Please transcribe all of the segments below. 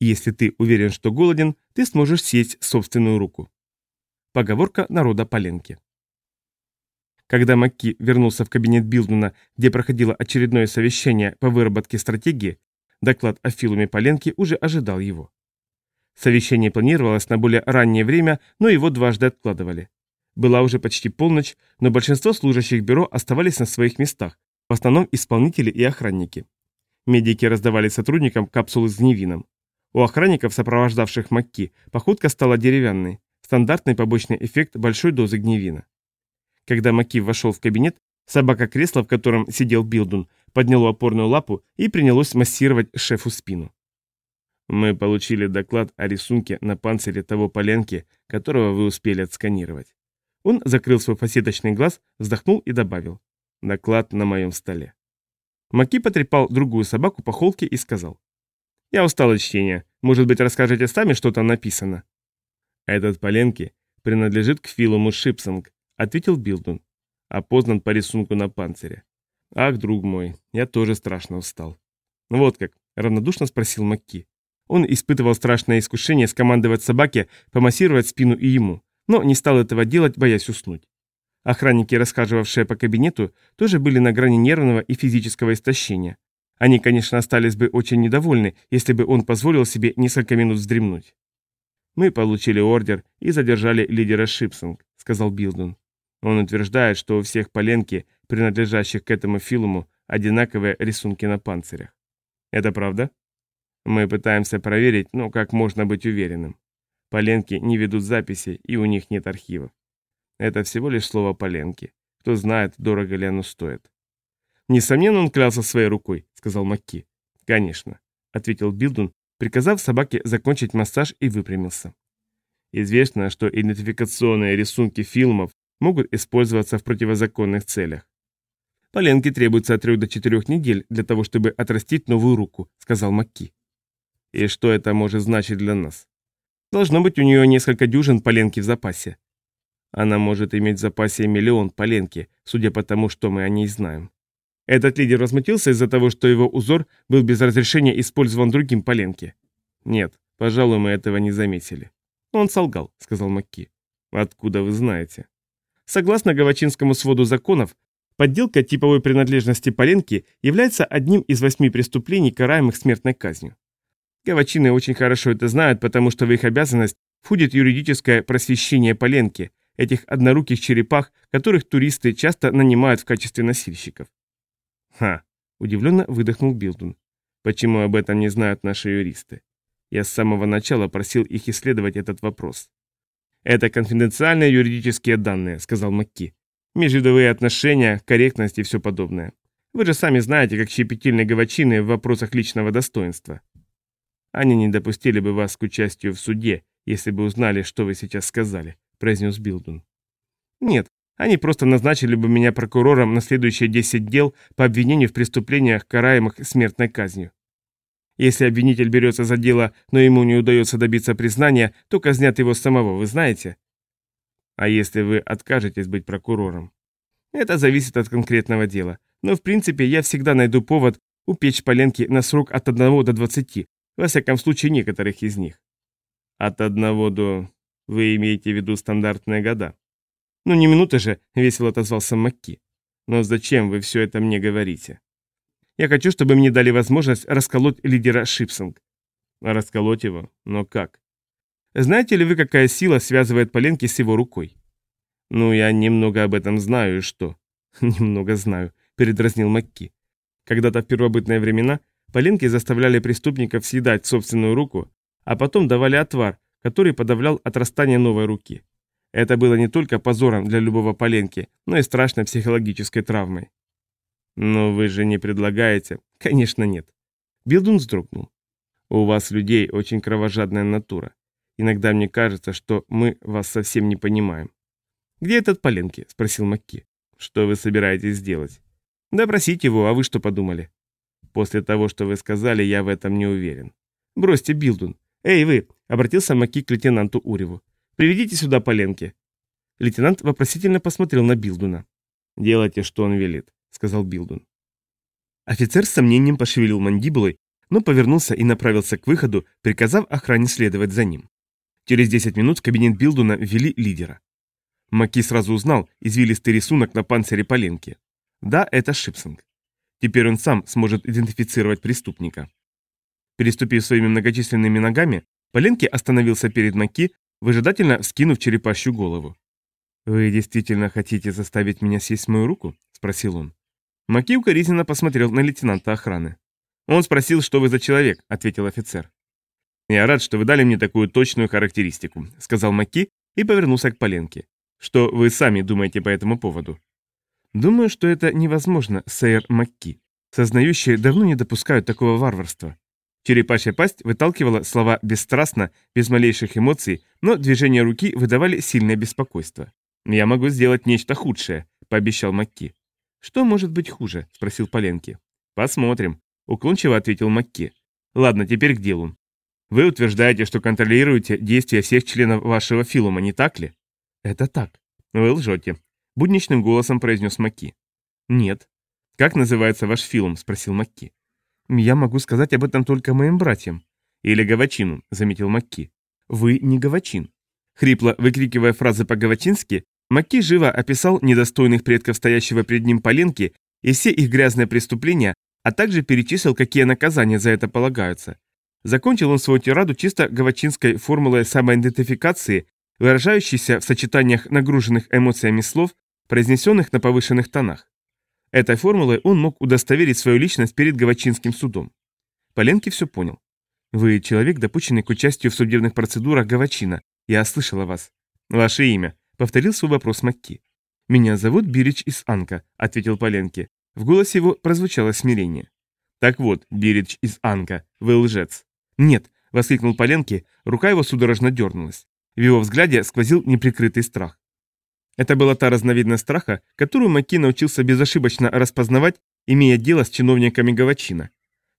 Если ты уверен, что голоден, ты сможешь съесть собственную руку. Поговорка народа Поленки. Когда Макки вернулся в кабинет Билдуна, где проходило очередное совещание по выработке стратегии, доклад о филуме Поленки уже ожидал его. Совещание планировалось на более раннее время, но его дважды откладывали. Была уже почти полночь, но большинство служащих бюро оставались на своих местах, в основном исполнители и охранники. Медики раздавали сотрудникам капсулы с гневином. У охранников, сопровождавших Макки, походка стала деревянной, стандартный побочный эффект большой дозы гневина. Когда Макки вошел в кабинет, собака-кресло, в котором сидел Билдун, подняло опорную лапу и принялось массировать шефу спину. Мы получили доклад о рисунке на панцире того поленки, которого вы успели отсканировать. Он закрыл свой фасеточный глаз, вздохнул и добавил. Доклад на моем столе. Маки потрепал другую собаку по холке и сказал. «Я устал от чтения. Может быть, расскажете сами, что там написано?» «Этот Поленки принадлежит к Филуму Шипсонг», — ответил Билдун. «Опознан по рисунку на панцире». «Ах, друг мой, я тоже страшно устал». «Вот как», — равнодушно спросил Макки. Он испытывал страшное искушение скомандовать собаке, помассировать спину и ему, но не стал этого делать, боясь уснуть. Охранники, расхаживавшие по кабинету, тоже были на грани нервного и физического истощения. Они, конечно, остались бы очень недовольны, если бы он позволил себе несколько минут вздремнуть. «Мы получили ордер и задержали лидера Шипсинг», — сказал Билдун. Он утверждает, что у всех поленки, принадлежащих к этому филуму, одинаковые рисунки на панцирях. Это правда? Мы пытаемся проверить, но как можно быть уверенным. Поленки не ведут записи, и у них нет архивов. Это всего лишь слово Поленки. Кто знает, дорого ли оно стоит. Несомненно, он клялся своей рукой, сказал Макки. Конечно, ответил Билдун, приказав собаке закончить массаж и выпрямился. Известно, что идентификационные рисунки фильмов могут использоваться в противозаконных целях. Поленке требуется от 3 до 4 недель для того, чтобы отрастить новую руку, сказал Макки. И что это может значить для нас? Должно быть у нее несколько дюжин поленки в запасе. Она может иметь в запасе миллион поленки, судя по тому, что мы о ней знаем. Этот лидер возмутился из-за того, что его узор был без разрешения использован другим поленки. Нет, пожалуй, мы этого не заметили. Он солгал, сказал Макки. Откуда вы знаете? Согласно Гавачинскому своду законов, подделка типовой принадлежности поленки является одним из восьми преступлений, караемых смертной казнью. Гавачины очень хорошо это знают, потому что в их обязанность входит юридическое просвещение Поленки, этих одноруких черепах, которых туристы часто нанимают в качестве носильщиков. Ха, удивленно выдохнул Билдун. Почему об этом не знают наши юристы? Я с самого начала просил их исследовать этот вопрос. Это конфиденциальные юридические данные, сказал Макки. Межвидовые отношения, корректность и все подобное. Вы же сами знаете, как щепетильны гавачины в вопросах личного достоинства. Они не допустили бы вас к участию в суде, если бы узнали, что вы сейчас сказали», — произнес Билдун. «Нет, они просто назначили бы меня прокурором на следующие 10 дел по обвинению в преступлениях, караемых смертной казнью. Если обвинитель берется за дело, но ему не удается добиться признания, то казнят его самого, вы знаете? А если вы откажетесь быть прокурором? Это зависит от конкретного дела. Но в принципе я всегда найду повод упечь Поленки на срок от 1 до 20, во всяком случае, некоторых из них. От одного до... Вы имеете в виду стандартные года? Ну, не минута же, весело отозвался Макки. Но зачем вы все это мне говорите? Я хочу, чтобы мне дали возможность расколоть лидера Шипсинг. Расколоть его? Но как? Знаете ли вы, какая сила связывает Поленки с его рукой? Ну, я немного об этом знаю, и что? Немного знаю, передразнил Макки. Когда-то в первобытные времена Поленки заставляли преступников съедать собственную руку, а потом давали отвар, который подавлял отрастание новой руки. Это было не только позором для любого Поленки, но и страшной психологической травмой. «Но вы же не предлагаете?» «Конечно нет». Билдун вздрогнул. «У вас, людей, очень кровожадная натура. Иногда мне кажется, что мы вас совсем не понимаем». «Где этот Поленки?» – спросил Макки. «Что вы собираетесь сделать?» «Допросить его, а вы что подумали?» После того, что вы сказали, я в этом не уверен. Бросьте, Билдун. Эй, вы, обратился Маки к лейтенанту Уреву. Приведите сюда Поленки. Лейтенант вопросительно посмотрел на Билдуна. «Делайте, что он велит», — сказал Билдун. Офицер с сомнением пошевелил мандибулой, но повернулся и направился к выходу, приказав охране следовать за ним. Через 10 минут в кабинет Билдуна ввели лидера. Маки сразу узнал извилистый рисунок на панцире Поленки. Да, это Шипсинг. Теперь он сам сможет идентифицировать преступника. Переступив своими многочисленными ногами, Поленки остановился перед Маки, выжидательно вскинув черепащую голову. «Вы действительно хотите заставить меня съесть мою руку?» – спросил он. Маки укоризненно посмотрел на лейтенанта охраны. «Он спросил, что вы за человек», — ответил офицер. «Я рад, что вы дали мне такую точную характеристику», — сказал Маки и повернулся к Поленке. «Что вы сами думаете по этому поводу?» «Думаю, что это невозможно, сэр Макки. Сознающие давно не допускают такого варварства». Черепашья пасть выталкивала слова бесстрастно, без малейших эмоций, но движения руки выдавали сильное беспокойство. «Я могу сделать нечто худшее», — пообещал Макки. «Что может быть хуже?» — спросил Поленки. «Посмотрим», — уклончиво ответил Макки. «Ладно, теперь к делу. Вы утверждаете, что контролируете действия всех членов вашего филума, не так ли?» «Это так». «Вы лжете», — будничным голосом произнес Макки. «Нет». «Как называется ваш филум?» — спросил Макки. «Я могу сказать об этом только моим братьям». «Или Гавачину», — заметил Макки. «Вы не Гавачин». Хрипло выкрикивая фразы по-гавачински, Макки живо описал недостойных предков стоящего перед ним Поленки и все их грязные преступления, а также перечислил, какие наказания за это полагаются. Закончил он свою тираду чисто гавачинской формулой самоидентификации, выражающейся в сочетаниях нагруженных эмоциями слов, произнесенных на повышенных тонах. Этой формулой он мог удостоверить свою личность перед гавачинским судом. Поленки все понял. «Вы человек, допущенный к участию в судебных процедурах Гавачина. Я слышал о вас. Ваше имя?» — повторил свой вопрос Макки. «Меня зовут Бирич из Анка», — ответил Поленки. В голосе его прозвучало смирение. «Так вот, Бирич из Анка, вы лжец». «Нет», — воскликнул Поленки, рука его судорожно дернулась. В его взгляде сквозил неприкрытый страх. Это была та разновидность страха, которую Маки научился безошибочно распознавать, имея дело с чиновниками Гавачина.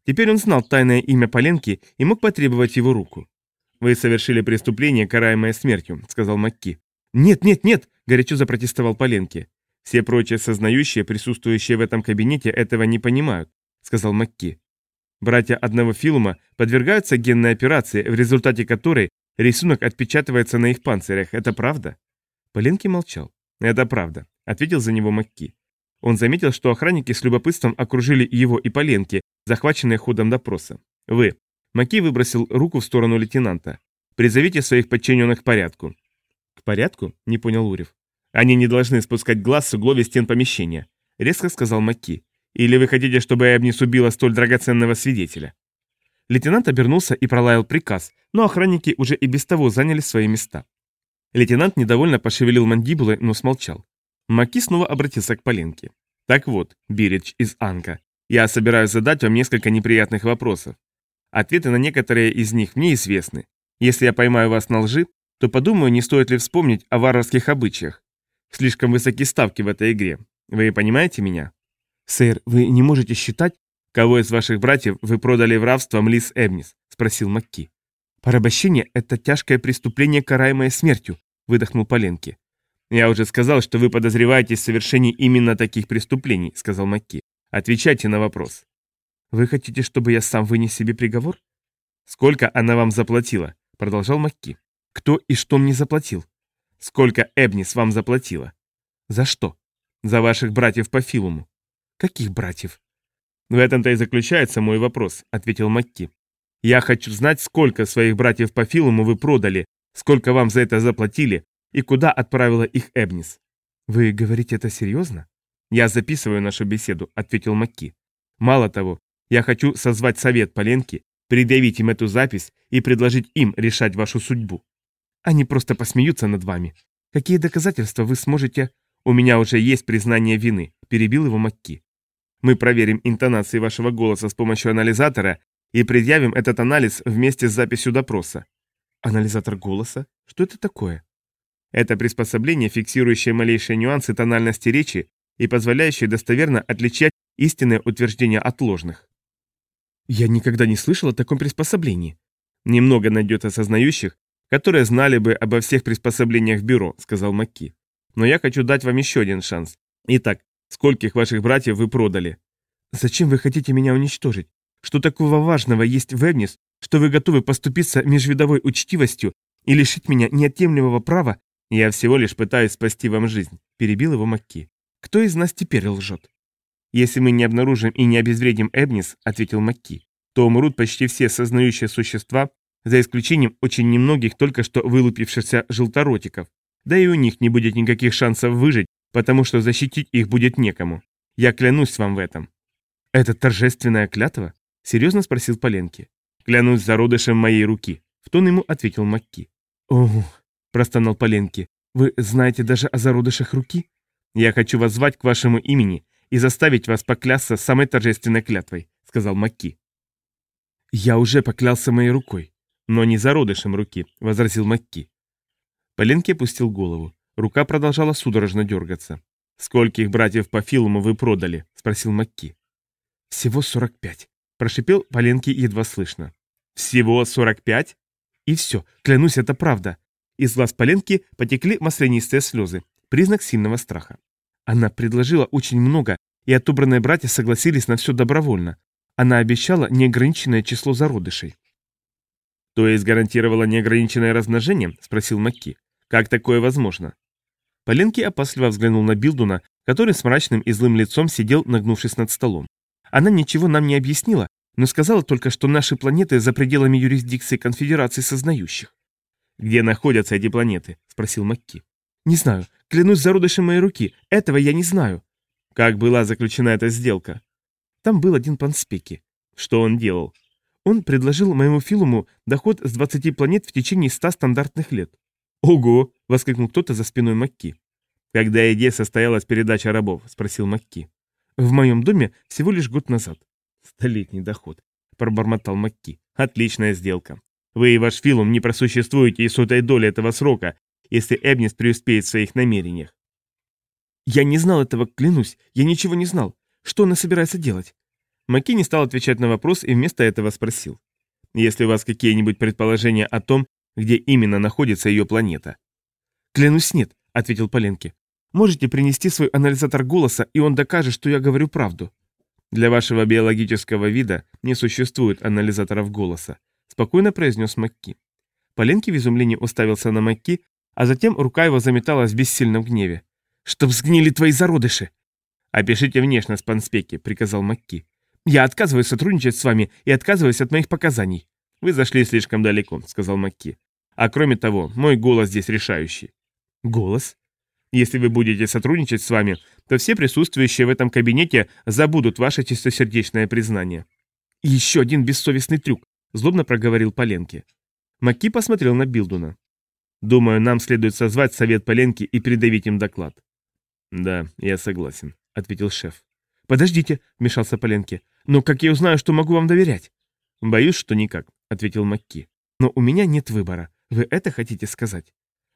Теперь он знал тайное имя Поленки и мог потребовать его руку. «Вы совершили преступление, караемое смертью», — сказал Макки. «Нет, нет, нет!» – горячо запротестовал Поленки. «Все прочие сознающие, присутствующие в этом кабинете, этого не понимают», – сказал Макки. Братья одного филума подвергаются генной операции, в результате которой рисунок отпечатывается на их панцирях. Это правда? Поленки молчал. Это правда, ответил за него Макки. Он заметил, что охранники с любопытством окружили его и Поленки, захваченные ходом допроса. Вы. Макки выбросил руку в сторону лейтенанта. Призовите своих подчиненных к порядку порядку?» – не понял Урев. «Они не должны спускать глаз с углов стен помещения», – резко сказал Макки. «Или вы хотите, чтобы Эбнис убила столь драгоценного свидетеля?» Лейтенант обернулся и пролаял приказ, но охранники уже и без того заняли свои места. Лейтенант недовольно пошевелил мандибулы, но смолчал. Маки снова обратился к Поленке. «Так вот, Бирич из Анка, я собираюсь задать вам несколько неприятных вопросов. Ответы на некоторые из них мне известны. Если я поймаю вас на лжи, то подумаю, не стоит ли вспомнить о варварских обычаях. Слишком высоки ставки в этой игре. Вы понимаете меня? Сэр, вы не можете считать, кого из ваших братьев вы продали в рабство Млис Эбнис? Спросил Макки. Порабощение – это тяжкое преступление, караемое смертью, выдохнул Поленки. Я уже сказал, что вы подозреваете в совершении именно таких преступлений, сказал Макки. Отвечайте на вопрос. Вы хотите, чтобы я сам вынес себе приговор? Сколько она вам заплатила? Продолжал Макки. Кто и что мне заплатил? Сколько Эбнис вам заплатила? За что? За ваших братьев по Филуму. Каких братьев? В этом-то и заключается мой вопрос, ответил Макки. Я хочу знать, сколько своих братьев по Филуму вы продали, сколько вам за это заплатили и куда отправила их Эбнис. Вы говорите это серьезно? Я записываю нашу беседу, ответил Макки. Мало того, я хочу созвать совет Поленки, предъявить им эту запись и предложить им решать вашу судьбу. Они просто посмеются над вами. Какие доказательства вы сможете... У меня уже есть признание вины, перебил его Макки. Мы проверим интонации вашего голоса с помощью анализатора и предъявим этот анализ вместе с записью допроса. Анализатор голоса? Что это такое? Это приспособление, фиксирующее малейшие нюансы тональности речи и позволяющее достоверно отличать истинные утверждения от ложных. Я никогда не слышал о таком приспособлении. Немного найдет осознающих, которые знали бы обо всех приспособлениях бюро», — сказал Макки. «Но я хочу дать вам еще один шанс. Итак, скольких ваших братьев вы продали?» «Зачем вы хотите меня уничтожить? Что такого важного есть в Эбнис, что вы готовы поступиться межвидовой учтивостью и лишить меня неотъемлемого права, я всего лишь пытаюсь спасти вам жизнь», — перебил его Макки. «Кто из нас теперь лжет?» «Если мы не обнаружим и не обезвредим Эбнис», — ответил Макки, «то умрут почти все сознающие существа, за исключением очень немногих только что вылупившихся желторотиков. Да и у них не будет никаких шансов выжить, потому что защитить их будет некому. Я клянусь вам в этом». «Это торжественная клятва?» — серьезно спросил Поленки. «Клянусь зародышем моей руки», — в тон ему ответил Макки. «Ого», — простонал Поленки, — «вы знаете даже о зародышах руки? Я хочу вас звать к вашему имени и заставить вас поклясться самой торжественной клятвой», — сказал Макки. «Я уже поклялся моей рукой». «Но не зародышем руки», — возразил Макки. Поленки опустил голову. Рука продолжала судорожно дергаться. «Скольких братьев по филуму вы продали?» — спросил Макки. «Всего сорок пять», — прошипел Поленки едва слышно. «Всего сорок пять?» И все, клянусь, это правда. Из глаз Поленки потекли маслянистые слезы, признак сильного страха. Она предложила очень много, и отобранные братья согласились на все добровольно. Она обещала неограниченное число зародышей. «То есть гарантировала неограниченное размножение?» – спросил Макки. «Как такое возможно?» Поленки опасливо взглянул на Билдуна, который с мрачным и злым лицом сидел, нагнувшись над столом. Она ничего нам не объяснила, но сказала только, что наши планеты за пределами юрисдикции Конфедерации Сознающих. «Где находятся эти планеты?» – спросил Макки. «Не знаю. Клянусь зародышем моей руки. Этого я не знаю». «Как была заключена эта сделка?» Там был один панспеки. Что он делал? Он предложил моему филуму доход с 20 планет в течение 100 стандартных лет. «Ого!» – воскликнул кто-то за спиной Макки. «Когда идея состоялась передача рабов?» – спросил Макки. «В моем доме всего лишь год назад». «Столетний доход», – пробормотал Макки. «Отличная сделка. Вы и ваш филум не просуществуете и сотой доли этого срока, если Эбнис преуспеет в своих намерениях». «Я не знал этого, клянусь. Я ничего не знал. Что она собирается делать?» Маки не стал отвечать на вопрос и вместо этого спросил. «Если у вас какие-нибудь предположения о том, где именно находится ее планета?» «Клянусь, нет», — ответил Поленки. «Можете принести свой анализатор голоса, и он докажет, что я говорю правду». «Для вашего биологического вида не существует анализаторов голоса», — спокойно произнес Макки. Поленки в изумлении уставился на Макки, а затем рука его заметалась в бессильном гневе. «Чтоб сгнили твои зародыши!» «Опишите внешность панспеки», — приказал Макки. «Я отказываюсь сотрудничать с вами и отказываюсь от моих показаний». «Вы зашли слишком далеко», — сказал Макки. «А кроме того, мой голос здесь решающий». «Голос?» «Если вы будете сотрудничать с вами, то все присутствующие в этом кабинете забудут ваше чистосердечное признание». «Еще один бессовестный трюк», — злобно проговорил Поленки. Макки посмотрел на Билдуна. «Думаю, нам следует созвать совет Поленки и передавить им доклад». «Да, я согласен», — ответил шеф. «Подождите», — вмешался Поленки. «Но как я узнаю, что могу вам доверять?» «Боюсь, что никак», — ответил Макки. «Но у меня нет выбора. Вы это хотите сказать?»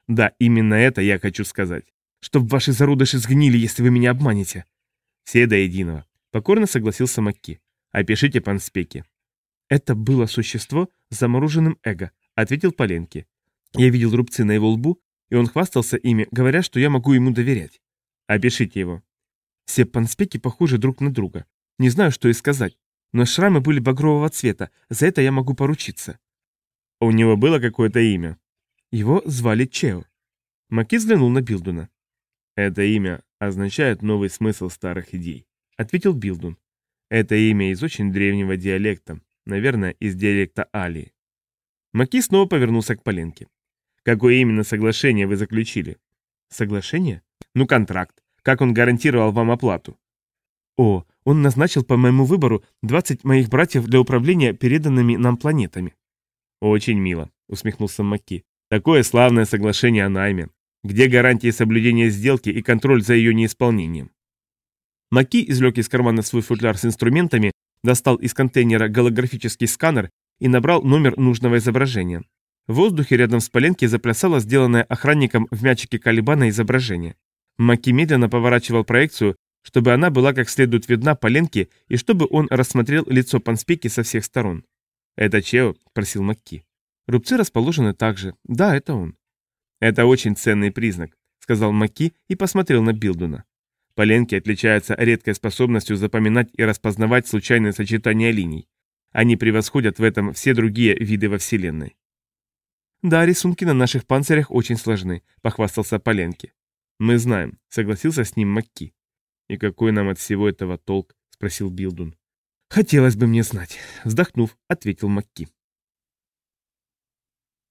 «Да, именно это я хочу сказать. Чтоб ваши зародыши сгнили, если вы меня обманете». «Все до единого», — покорно согласился Макки. «Опишите панспеки». «Это было существо с замороженным эго», — ответил Поленки. «Я видел рубцы на его лбу, и он хвастался ими, говоря, что я могу ему доверять». «Опишите его». Все панспеки похожи друг на друга. Не знаю, что и сказать. Но шрамы были багрового цвета, за это я могу поручиться. У него было какое-то имя? Его звали Чео. Маки взглянул на Билдуна. Это имя означает новый смысл старых идей, ответил Билдун. Это имя из очень древнего диалекта, наверное, из диалекта Алии. Маки снова повернулся к Поленке. Какое именно соглашение вы заключили? Соглашение? Ну, контракт. Как он гарантировал вам оплату? О, он назначил по моему выбору 20 моих братьев для управления переданными нам планетами. Очень мило, усмехнулся Макки. Такое славное соглашение о найме. Где гарантии соблюдения сделки и контроль за ее неисполнением? Маки извлек из кармана свой футляр с инструментами, достал из контейнера голографический сканер и набрал номер нужного изображения. В воздухе рядом с Поленки заплясало сделанное охранником в мячике Калибана изображение. Маки медленно поворачивал проекцию, чтобы она была как следует видна Поленке и чтобы он рассмотрел лицо Панспеки со всех сторон. «Это Чео?» – просил Макки. «Рубцы расположены так же. Да, это он». «Это очень ценный признак», – сказал Макки и посмотрел на Билдуна. Поленки отличаются редкой способностью запоминать и распознавать случайные сочетания линий. Они превосходят в этом все другие виды во Вселенной. «Да, рисунки на наших панцирях очень сложны», — похвастался Поленки. «Мы знаем», — согласился с ним Макки. «И какой нам от всего этого толк?» — спросил Билдун. «Хотелось бы мне знать», — вздохнув, ответил Макки.